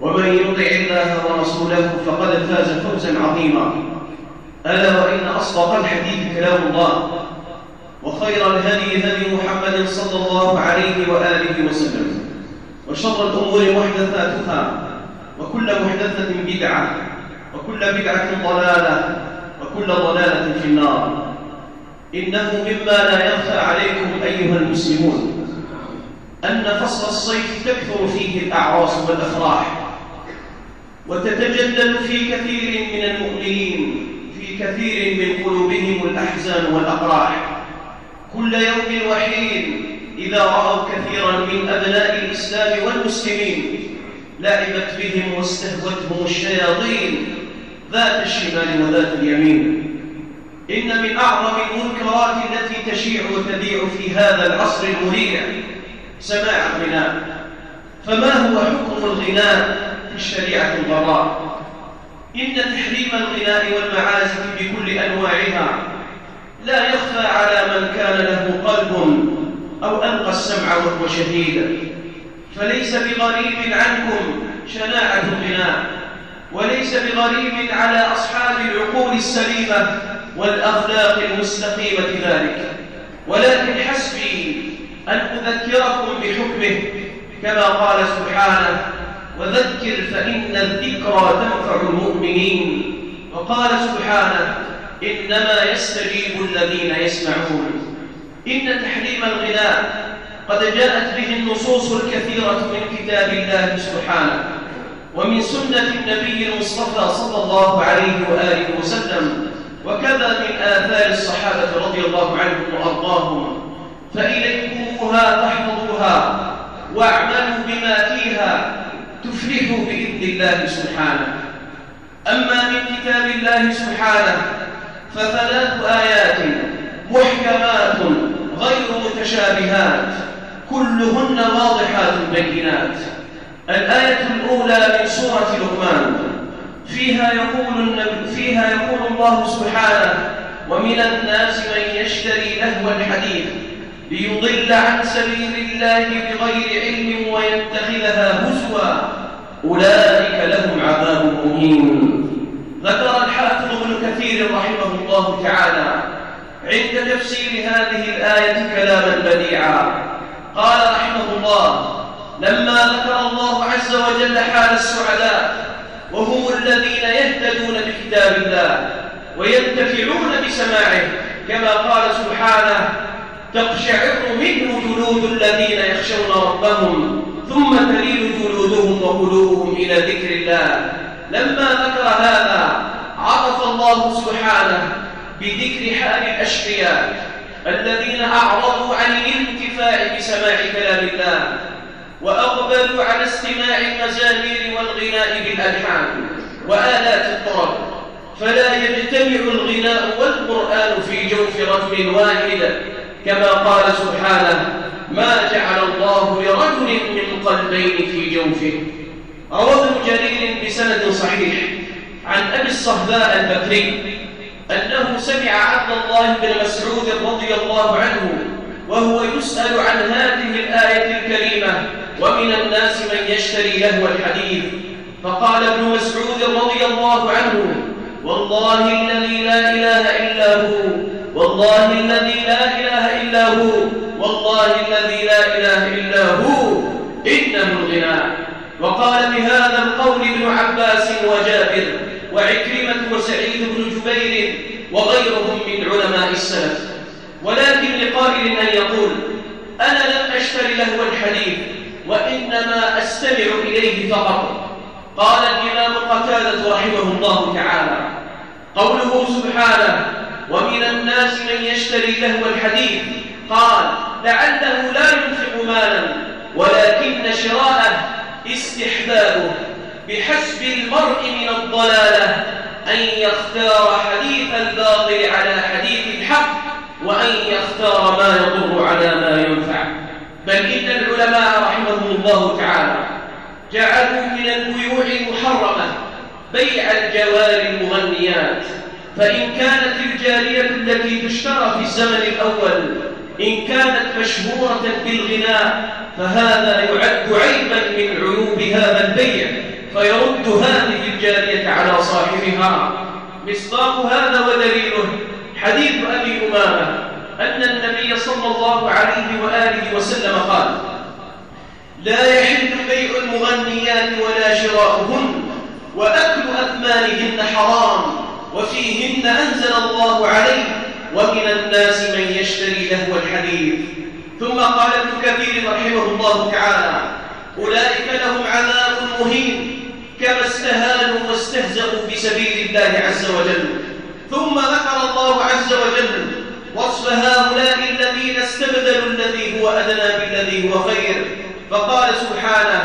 ومن يطع الله ورسوله فقد فاز فوزا عظيما. ألا وإن أصدق الحديث كلام الله وخير الهدي هدي محمد صلى الله عليه وآله وسلم وشر الأمور محدثاتها وكل محدثة بدعة وكل بدعة ضلالة وكل ضلالة في النار. إنه مما لا يخفى عليكم أيها المسلمون أن فصل الصيف تكثر فيه الأعراس والأفراح. وتتجدد في كثير من المؤمنين في كثير من قلوبهم الأحزان والأقراح كل يوم وحين إذا رأوا كثيرا من أبناء الإسلام والمسلمين لعبت بهم واستهوتهم الشياطين ذات الشمال وذات اليمين. إن من أعظم المنكرات التي تشيع وتبيع في هذا العصر المريع سماع الغناء. فما هو حكم الغناء؟ الشريعة الغراء إن تحريم الغناء والمعازف بكل أنواعها لا يخفى على من كان له قلب أو ألقى السمع وهو شهيد. فليس بغريب عنكم شناعة الغناء وليس بغريب على أصحاب العقول السليمة والأخلاق المستقيمة ذلك. ولكن حسبي أن أذكركم بحكمه كما قال سبحانه وذكر فإن الذكرى تنفع المؤمنين. وقال سبحانه إنما يستجيب الذين يسمعون. إن تحريم الغناء قد جاءت به النصوص الكثيرة من كتاب الله سبحانه. ومن سنة النبي المصطفى صلى الله عليه وآله وسلم وكذا من آثار الصحابة رضي الله عنهم وأرضاهم. فإليكموها تحفظوها واعملوا بما فيها تفلحوا بإذن الله سبحانه. أما من كتاب الله سبحانه فثلاث آيات محكمات غير متشابهات كلهن واضحات بينات. الآية الأولى من سورة لقمان. فيها يقول, فيها يقول الله سبحانه ومن الناس من يشتري لهو الحديث ليضل عن سبيل الله بغير علم ويتخذها هزوا. أولئك لهم عذاب مهين. ذكر الحافظ ابن كثير رحمه الله تعالى عند تفسير هذه الآية كلاما بديعا. قال رحمه الله لما ذكر الله عز وجل حال السعداء وهم الذين يهتدون بكتاب الله وينتفعون بسماعه كما قال سبحانه تقشعر منه جلود الذين يخشون ربهم ثم تلين جلودهم وقلوبهم إلى ذكر الله. لما ذكر هذا عرف الله سبحانه بذكر حال الأشقياء الذين أعرضوا عن الانتفاع بسماع كلام الله وأقبلوا على استماع المزامير والغناء بالألحان وآلات الطرب. فلا يجتمع الغناء والقرآن في جوف رجل واحد. كما قال سبحانه ما جعل الله لرجل من قلبين في جوفه. رواه ابن جرير بسند صحيح عن أبي الصهباء البكري أنه سمع عبد الله بن مسعود رضي الله عنه وهو يسأل عن هذه الآية الكريمة ومن الناس من يشتري لهو الحديث؟ فقال ابن مسعود رضي الله عنه والله الذي لا إله إلا هو والله الذي لا إله إلا هو والله الذي لا إله إلا هو إنه الغناء وقال بهذا القول ابن عباس وجابر وعكرمة وسعيد بن جبير وغيرهم من علماء السلف. ولكن لقائل أن يقول أنا لم أشتري لهو الحديث وإنما أستمع إليه فقط. قال الإمام قتادة رحمه الله تعالى قوله سبحانه ومن الناس من يشتري لهو الحديث. قال لعله لا ينفق مالا ولكن شراءه استحبابه بحسب المرء من الضلالة أن يختار حديث الباطل على حديث الحق وأن يختار ما يضر على ما ينفع. بل إن العلماء رحمهم الله تعالى جعلوا من البيوع المحرمة بيع الجوار المغنيات. فإن كانت الجارية التي تشترى في الزمن الأول إن كانت مشهورة بالغناء فهذا يعد عيبا من عيوب هذا البيع فيرد هذه الجارية على صاحبها. مصداق هذا ودليله حديث أبي أمامة أن النبي صلى الله عليه وآله وسلم قال لا يحل بيع المغنيات ولا شراؤهن وأكل أثمانهن حرام وفيهن أنزل الله عليه ومن الناس من يشتري لهو الحديث. ثم قال ابن كثير رحمه الله تعالى أولئك لهم عذاب مهين كما استهانوا واستهزأوا بسبيل الله عز وجل. ثم ذكر الله عز وجل وصف هؤلاء الذين استبدلوا الذي هو أدنى بالذي هو خير. فقال سبحانه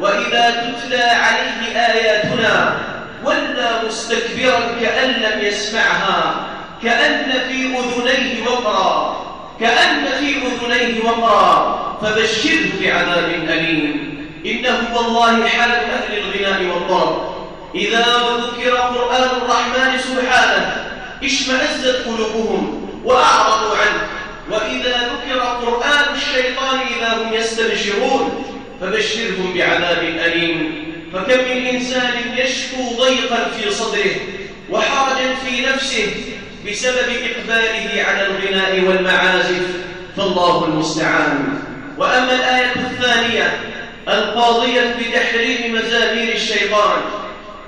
وإذا تتلى عليه آياتنا ولى مستكبرا كأن لم يسمعها كأن في أذنيه وقرا كأن في أذنيه وقرا فبشره بعذاب أليم. إنه والله حال أهل الغناء والطرب إذا ذكر قرآن الرحمن سبحانه اشمأزت قلوبهم وأعرضوا عنه. وإذا ذكر قرآن الشيطان إذا هم يستبشرون فبشرهم بعذاب أليم. فكم من إنسان يشكو ضيقا في صدره وحرجا في نفسه بسبب إقباله على الغناء والمعازف فالله المستعان. وأما الآية الثانية القاضية بتحريم مزامير الشيطان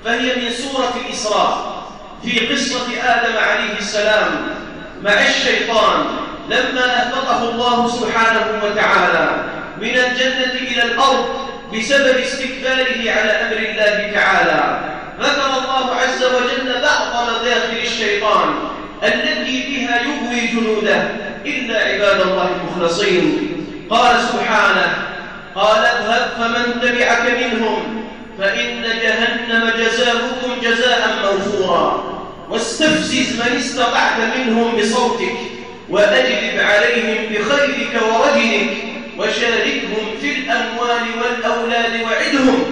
فهي من سورة الإسراء في قصة آدم عليه السلام مع الشيطان لما أهبطه الله سبحانه وتعالى من الجنة إلى الأرض بسبب استكباره على أمر الله تعالى. ذكر الله عز وجل بعض مداخل الشيطان التي بها يغوي جنوده. إلا عباد الله المخلصين. قال سبحانه قال اذهب فمن تبعك منهم فإن جهنم جزاؤكم جزاء موفورا. واستفزز من استطعت منهم بصوتك وأجلب عليهم بخيرك ورجلك. وشاركهم في الأموال والأولاد وعدهم.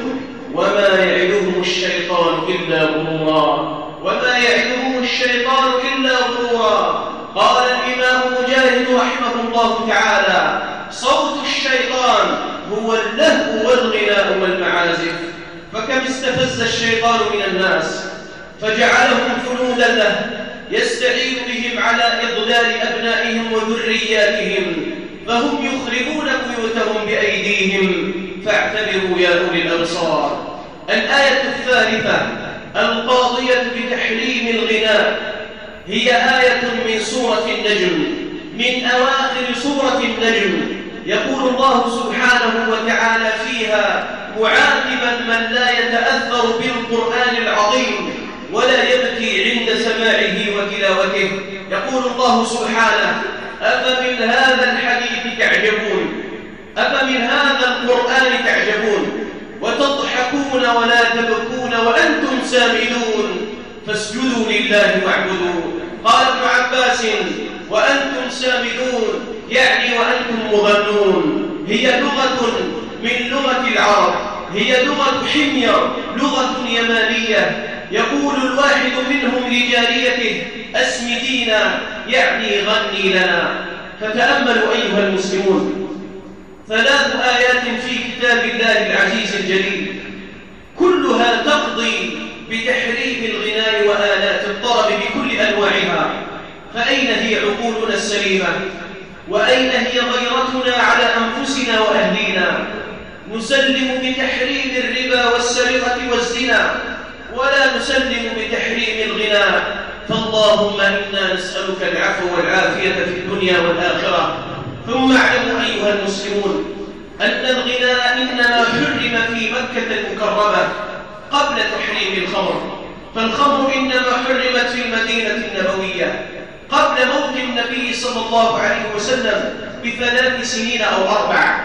وما يعدهم الشيطان إلا غرورا. وما يعدهم الشيطان إلا غرورا. قال الإمام مجاهد رحمه الله تعالى صوت الشيطان هو اللهو والغناء والمعازف. فكم استفز الشيطان من الناس. فجعلهم جنودا له يستعين بهم على إضلال أبنائهم وذرياتهم. فهم يخربون بيوتهم بأيديهم. فاعتبروا يا أولي الأبصار. الآية الثالثة القاضية بتحريم الغناء. هي آية من سورة النجم من أواخر سورة النجم. يقول الله سبحانه وتعالى فيها معاتبا من لا يتأثر بالقرآن العظيم ولا يبكي عند سماعه وتلاوته يقول الله سبحانه أفمن هذا الحديث أفمن هذا القرآن تعجبون وتضحكون ولا تبكون وأنتم سامدون فاسجدوا لله واعبدوا قال ابن عباس وأنتم سامدون يعني وأنتم مغنون. هي لغة من لغة العرب هي لغة حمير لغة يمانية. يقول الواحد منهم لجاريته أسمدينا يعني غني لنا. فتأملوا أيها المسلمون. ثلاث آيات في كتاب الله العزيز الجليل. كلها تقضي بتحريم الغناء وآلات الطرب بكل أنواعها. فأين هي عقولنا السليمة؟ وأين هي غيرتنا على أنفسنا وأهلينا؟ نسلم بتحريم الربا والسرقة والزنا ولا نسلم بتحريم الغناء فاللهم إنا نسألك العفو والعافية في الدنيا والآخرة. ثم اعلموا أيها المسلمون أن الغناء إنما حرم في مكة المكرمة قبل تحريم الخمر. فالخمر إنما حرمت في المدينة النبوية. قبل موت النبي صلى الله عليه وسلم بثلاث سنين أو أربع.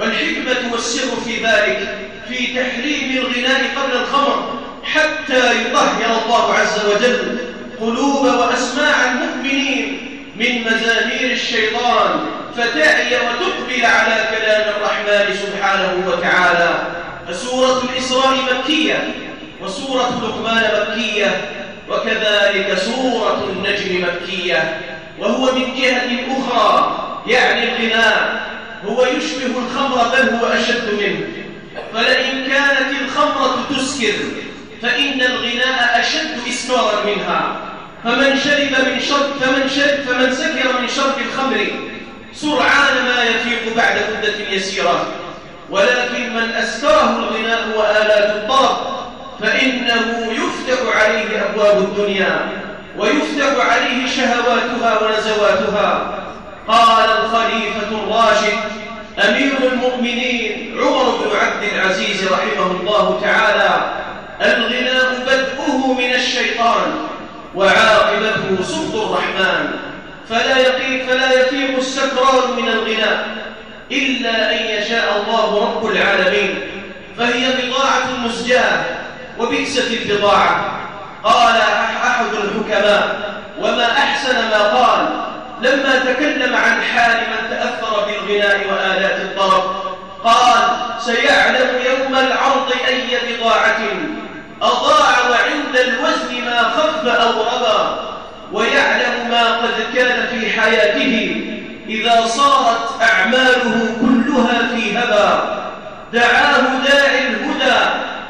والحكمة والسر في ذلك في تحريم الغناء قبل الخمر حتى يطهر الله عز وجل قلوب وأسماع المؤمنين من مزامير الشيطان فتعي وتقبل على كلام الرحمن سبحانه وتعالى. فسورة الإسراء مكية وسورة لقمان مكية وكذلك سورة النجم مكية. وهو من جهة أخرى يعني الغناء. هو يشبه الخمر بل هو أشد منه. فلئن كانت الخمرة تسكر فإن الغناء أشد إسكارا منها. فمن شرب من شرب فمن شرب فمن سكر من شرب الخمر سرعان ما يفيق بعد مدة يسيرة. ولكن من أسكره الغناء وآلات الطرب فإنه يفتح عليه أبواب الدنيا ويفتح عليه شهواتها ونزواتها. قال الخليفة الراشد أمير المؤمنين عمر بن عبد العزيز رحمه الله تعالى الغناء بدءه من الشيطان وعاقبته سخط الرحمن. فلا يقيم فلا يفيق السكران من الغناء إلا أن يشاء الله رب العالمين. فهي بضاعة مزجاة وبئست البضاعة. قال أحد الحكماء وما أحسن ما قال لما تكلم عن حال من تأثر بالغناء وآلات الطرب. قال سيعلم يوم العرض أي بضاعة أضاع وعند الوزن ما خف أو ربى ويعلم ما قد كان في حياته إذا صارت أعماله كلها في هبى دعاه داعي الهدى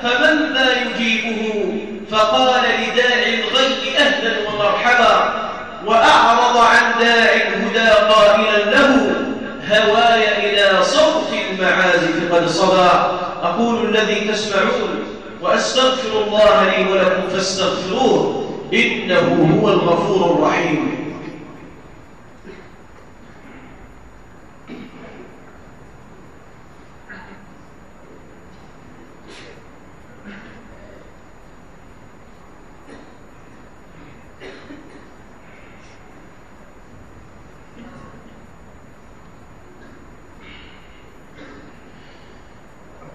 فمن ذا يجيبه؟ فقال لداعي الغي أهلا ومرحبا. وأعرض عن داعي الهدى قائلا له هواي إلى صوت المعازف قد صبا. أقول الذي تسمعون وأستغفر الله لي ولكم فاستغفروه. إنه هو الغفور الرحيم.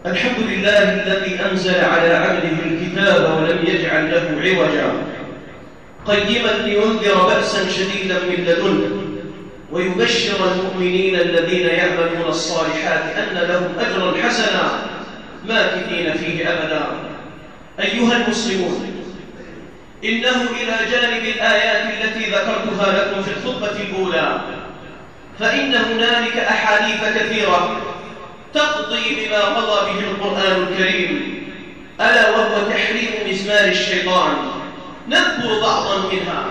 الحمد لله الذي أنزل على عبده الكتاب ولم يجعل له عوجا. قيما لينذر بأسا شديدا من لدنه ويبشر المؤمنين الذين يعملون الصالحات أن لهم أجرا حسنا ماكثين فيه أبدا. أيها المسلمون إنه إلى جانب الآيات التي ذكرتها لكم في الخطبة الأولى فإن هنالك أحاديث كثيرة تقضي بما قضى به القرآن الكريم ألا وهو تحريم مزمار الشيطان. نذكر بعضا منها.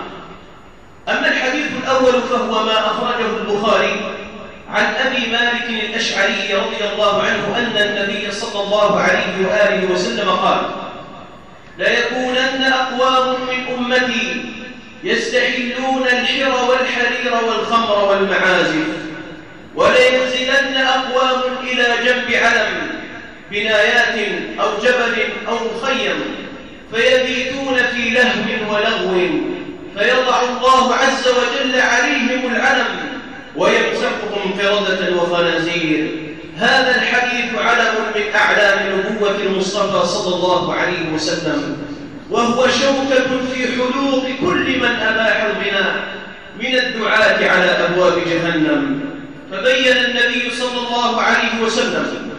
أما الحديث الأول فهو ما أخرجه البخاري عن أبي مالك الأشعري رضي الله عنه أن النبي صلى الله عليه وآله وسلم قال ليكونن أقوام من أمتي يستحلون الحر والحرير والخمر والمعازف ولينزلن أقوام إلى جنب علم بنايات أو جبل أو مخيم فيبيتون في لهو ولغو. فيضع الله عز وجل عليهم العلم ويمسحهم قردة وخنازير. هذا الحديث علم من أعلام نبوة المصطفى صلى الله عليه وسلم وهو شوكة في حلوق كل من أباح الغناء من الدعاة على أبواب جهنم. فبين النبي صلى الله عليه وسلم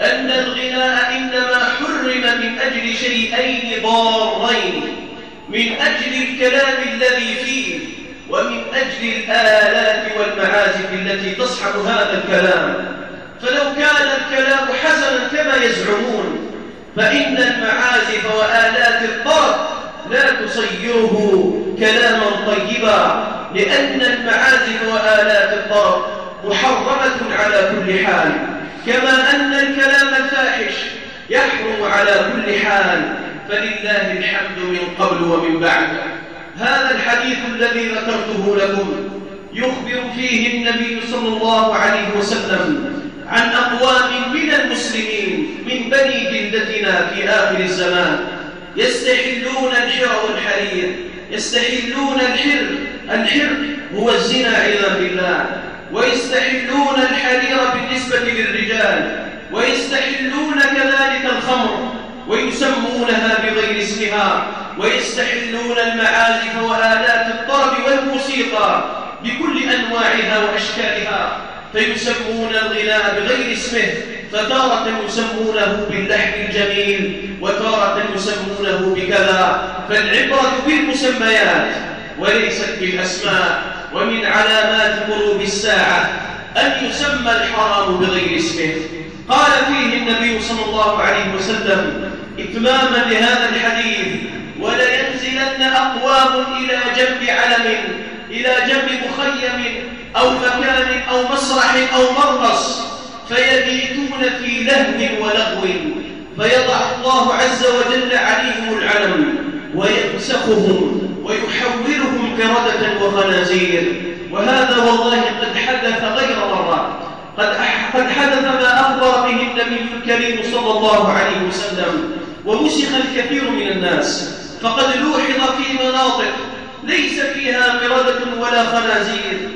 أن الغناء إنما حرم من أجل شيئين ضارين من أجل الكلام الذي فيه ومن أجل الآلات والمعازف التي تصحب هذا الكلام. فلو كان الكلام حسنا كما يزعمون فإن المعازف وآلات الطرب لا تصيره كلاما طيبا لأن المعازف وآلات الطرب محرمة على كل حال. كما أن الكلام الفاحش يحرم على كل حال فلله الحمد من قبل ومن بعد. هذا الحديث الذي ذكرته لكم يخبر فيه النبي صلى الله عليه وسلم عن أقوام من المسلمين من بني جلدتنا في آخر الزمان. يستحلون الحر والحرير يستحلون الحر. الحر هو الزنا عياذا بالله. ويستحلون الحرير بالنسبة للرجال ويستحلون كذلك الخمر ويسمونها بغير اسمها ويستحلون المعازف وآلات الطرب والموسيقى بكل أنواعها وأشكالها فيسمون الغناء بغير اسمه فتارة يسمونه باللحن الجميل وتارة يسمونه بكذا فالعبرة بالمسميات وليست بالأسماء ومن علامات قلوب الساعة أن يسمى الحرام بغير اسمه. قال فيه النبي صلى الله عليه وسلم إتماما لهذا الحديث ولينزلن أقوام إلى جنب علم إلى جنب مخيم أو مكان أو مسرح أو مرقص فيبيتون في لهو ولغو فيضع الله عز وجل عليهم العلم ويمسخهم. ويحولهم قردة وخنازير. وهذا والله قد حدث غير مرة قد قد حدث ما أخبر به النبي الكريم صلى الله عليه وسلم. ومسخ الكثير من الناس. فقد لوحظ في مناطق ليس فيها قردة ولا خنازير.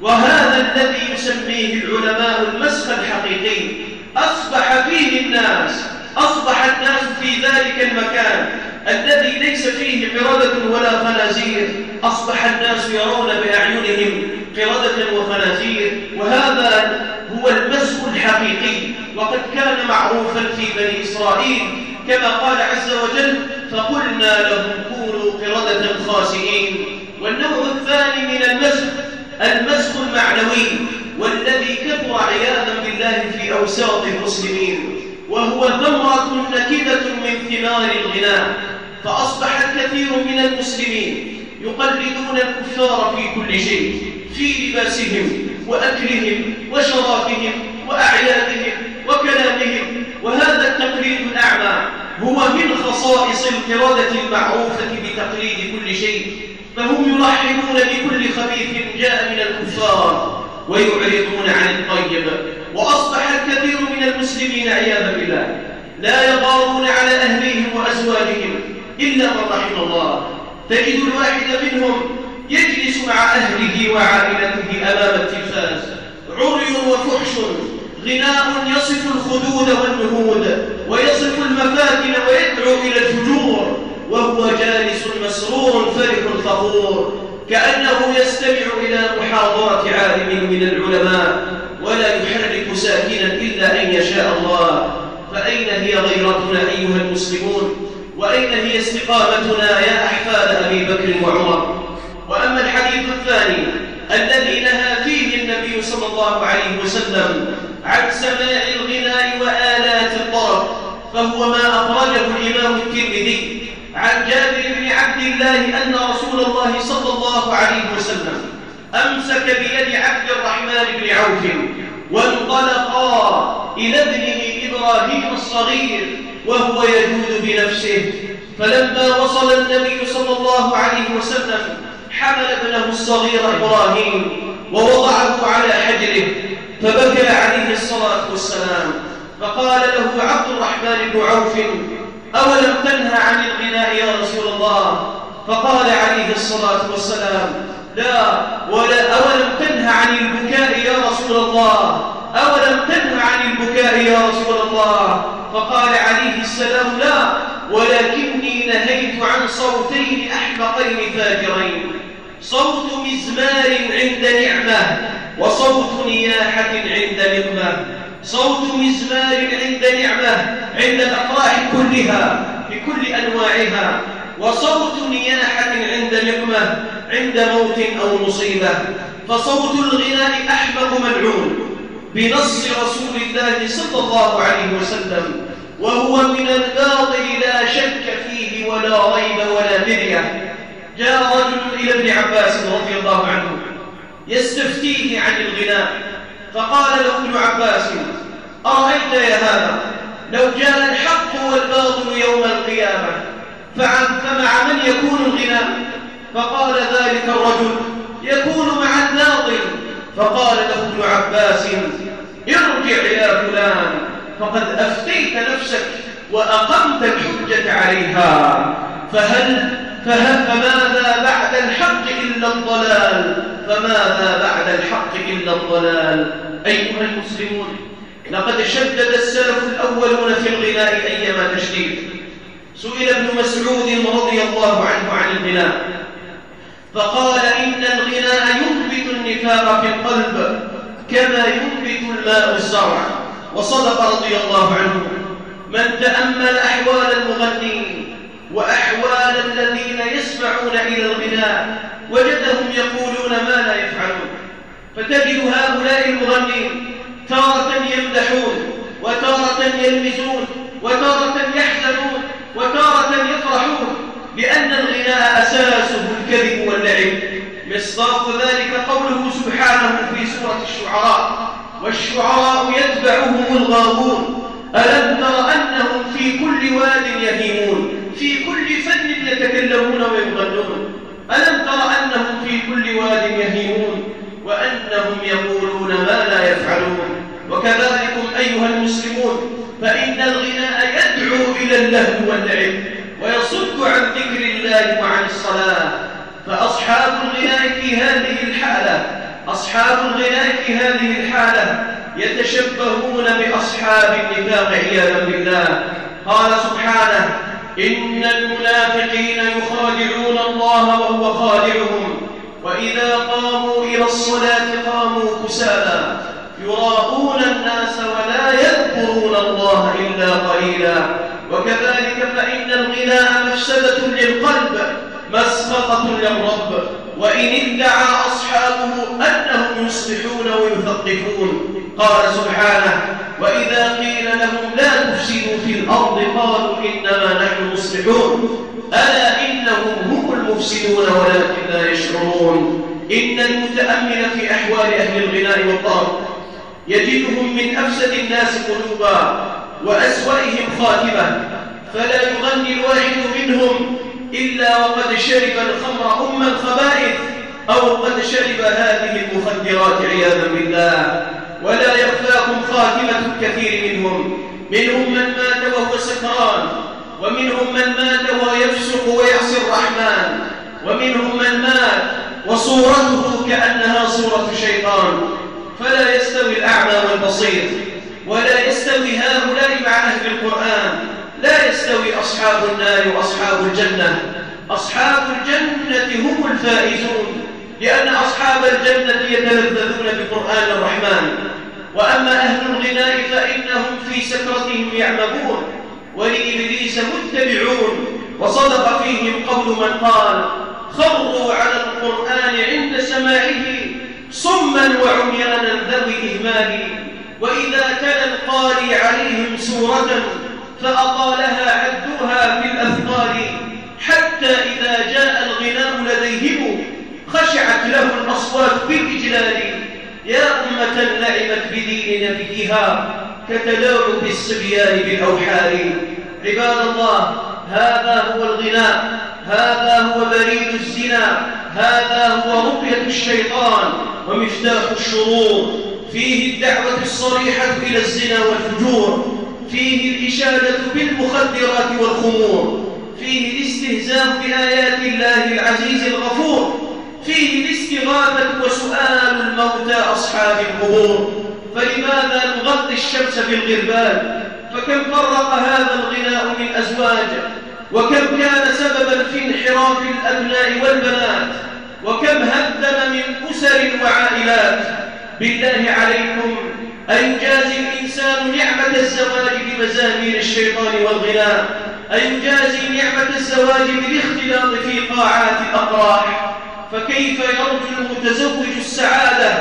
وهذا الذي يسميه العلماء المسخ الحقيقي. أصبح فيه الناس أصبح الناس في ذلك المكان. الذي ليس فيه قردة ولا خنازير أصبح الناس يرون بأعينهم قردة وخنازير وهذا هو المسخ الحقيقي. وقد كان معروفا في بني إسرائيل كما قال عز وجل فقلنا لهم كونوا قردة خاسئين. والنوع الثاني من المسخ المسخ المعنوي والذي كثر عياذا بالله في أوساط المسلمين. وهو ثمرة نكدة من ثمار الغناء فأصبح الكثير من المسلمين يقلدون الكفار في كل شيء في لباسهم وأكلهم وشرابهم وأعيادهم وكلامهم وهذا التقليد الأعمى هو من خصائص القردة المعروفة بتقليد كل شيء فهم يرحبون بكل خبيث جاء من الكفار ويعرضون عن الطيب. وأصبح الكثير من المسلمين عياذا بالله. لا يغارون على أهليهم وأزواجهم إلا من رحم الله. تجد الواحد منهم يجلس مع أهله وعائلته أمام التلفاز. عري وفحش غناء يصف الخدود والنهود ويصف المفاتن ويدعو إلى الفجور. وهو جالس مسرور فرح فخور كأنه يستمع إلى محاضرة عالم من العلماء ولا يحرك ساكنا إلا أن يشاء الله. فأين هي غيرتنا أيها المسلمون؟ وأين هي استقامتنا يا أحفاد أبي بكر وعمر؟ وأما الحديث الثاني الذي نهى فيه النبي صلى الله عليه وسلم عن سماع الغناء وآلات الطرب فهو ما أخرجه الإمام الترمذي عن جابر بن عبد الله أن رسول الله صلى الله عليه وسلم أمسك بيد عبد الرحمن بن عوف وانطلقا إلى ابنه إبراهيم الصغير وهو يجود بنفسه. فلما وصل النبي صلى الله عليه وسلم حمل ابنه الصغير إبراهيم ووضعه على حجره فبكى عليه الصلاة والسلام. فقال له عبد الرحمن بن عوف أولم تنهى عن الغناء يا رسول الله؟ فقال عليه الصلاة والسلام لا ولا أولم تنهى عن البكاء يا رسول الله؟ أولم تنهى عن البكاء يا رسول الله؟ فقال عليه السلام لا ولكني نهيت عن صوتين أحمقين فاجرين. صوت مزمار عند نعمة وصوت نياحة عند نقمة. صوت مزمار عند نعمة عند الأفراح كلها بكل أنواعها. وصوت نياحة عند نقمة عند موت أو مصيبة. فصوت الغناء أحمق ملعون بنص رسول الله صلى الله عليه وسلم وهو من الباطل لا شك فيه ولا ريب ولا مرية جاء رجل إلى ابن عباس رضي الله عنه يستفتيه عن الغناء. فقال له ابن عباس أرأيت يا هذا؟ لو جاء الحق والباطل يوم القيامة فمع من يكون الغنى فقال ذلك الرجل يكون مع الناظر فقال له ابن عباس ارجع إلى فلان فقد أفتيت نفسك. وأقمت الحجة عليها. فهل فهل فماذا بعد الحق إلا الضلال؟ فماذا بعد الحق إلا الضلال؟ أيها المسلمون لقد شدد السلف الأولون في الغناء أيما تشديد سئل ابن مسعود رضي الله عنه عن الغناء فقال إن الغناء ينبت النفاق في القلب كما ينبت الماء الزرع. وصدق رضي الله عنه. من تأمل أحوال المغنين وأحوال الذين يسمعون إلى الغناء وجدهم يقولون ما لا يفعلون. فتجد هؤلاء المغنين تارة يمدحون وتارة يلمزون وتارة يحزنون وتارة يفرحون لأن الغناء أساسه الكذب واللعب. مصداق ذلك قوله سبحانه في سورة الشعراء والشعراء يتبعهم الغاوون ألم تر أنهم في كل واد يهيمون في كل فن يتكلمون ويغنون. ألم تر أنهم في كل واد يهيمون وأنهم يقولون ما لا يفعلون. وكذلكم أيها المسلمون فإن الغناء يدعو إلى اللهو واللعب ويصد عن ذكر الله وعن الصلاة. فأصحاب الغناء في هذه الحالة أصحاب الغناء في هذه الحالة يتشبهون بأصحاب النفاق عياذا بالله قال سبحانه إن المنافقين يخادعون الله وهو خادعهم وإذا قاموا إلى الصلاة قاموا كسالى يراءون الناس ولا يذكرون الله إلا قليلا. وكذلك فإن الغناء مفسدة للقلب. مسخطة للرب وإن ادعى أصحابه أنهم يصلحون ويثقفون. قال سبحانه وإذا قيل لهم لا تفسدوا في الأرض قالوا إنما نحن مصلحون. ألا إنهم هم المفسدون ولكن لا يشعرون. إن المتأمل في أحوال أهل الغناء والطرب يجدهم من أفسد الناس قلوبا وأسوأهم خاتمة. فلا يغني الواحد منهم إلا وقد شرب الخمر أم الخبائث أو قد شرب هذه المخدرات عياذا بالله. ولا يخفاكم خاتمة كثير منهم. منهم من مات وهو سكران ومنهم من مات وهو يفسق ويعصي الرحمن. ومنهم من مات وصورته كأنها صورة شيطان. فلا يستوي الأعمى والبصير ولا يستوي هؤلاء مع أهل القرآن. لا يستوي أصحاب النار وأصحاب الجنة. أصحاب الجنة هم الفائزون لأن أصحاب الجنة يتلذذون بقرآن الرحمن. وأما أهل الغناء فإنهم في سكرتهم يعمبون ولإبليس متبعون. وصدق فيهم قول من قال خروا على القرآن عند سماعه صما وعميانا ذوي إهمال وإذا تلا القاري عليهم سورة فأطالها عدوها في الأثقال حتى إذا جاء الغناء لديهم خشعت له الأصوات بالإجلال يا أمة لعبت بدين نبيها كتلاعب الصبيان بالأوحال. عباد الله هذا هو الغناء هذا هو بريد الزنا هذا هو رقية الشيطان ومفتاح الشرور. فيه الدعوة الصريحة إلى الزنا والفجور. فيه الإشادة بالمخدرات والخمور فيه الاستهزاء بآيات الله العزيز الغفور فيه الاستغاثة وسؤال الموتى أصحاب القبور. فلماذا نغطي الشمس بالغربال؟ فكم فرق هذا الغناء من أزواج؟ وكم كان سببا في انحراف الأبناء والبنات؟ وكم هدم من أسر وعائلات؟ بالله عليكم أيجازي الإنسان نعمة الزواج بمزامير الشيطان والغناء. أيجازي نعمة الزواج بالاختلاط في قاعات الأقراح فكيف يرجو المتزوج السعادة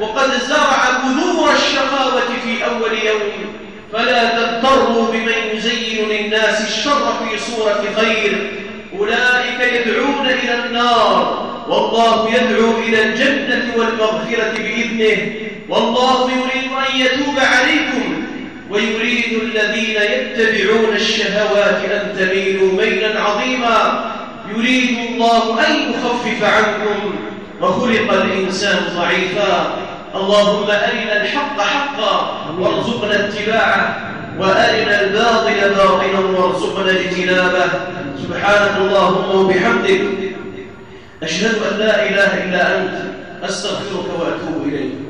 وقد زرع بذور الشقاوة في أول يوم؟ فلا تغتروا بمن يزين للناس الشر في صورة خير. أولئك يدعون إلى النار. والله يدعو إلى الجنة والمغفرة بإذنه. والله يريد أن يتوب عليكم ويريد الذين يتبعون الشهوات أن تميلوا ميلا عظيما. يريد الله أن يخفف عنكم وخلق الإنسان ضعيفا. اللهم أرنا الحق حقا وارزقنا اتباعه وأرنا الباطل باطلا وارزقنا اجتنابه. سبحانك اللهم وبحمدك أشهد أن لا إله إلا أنت أستغفرك وأتوب إليك.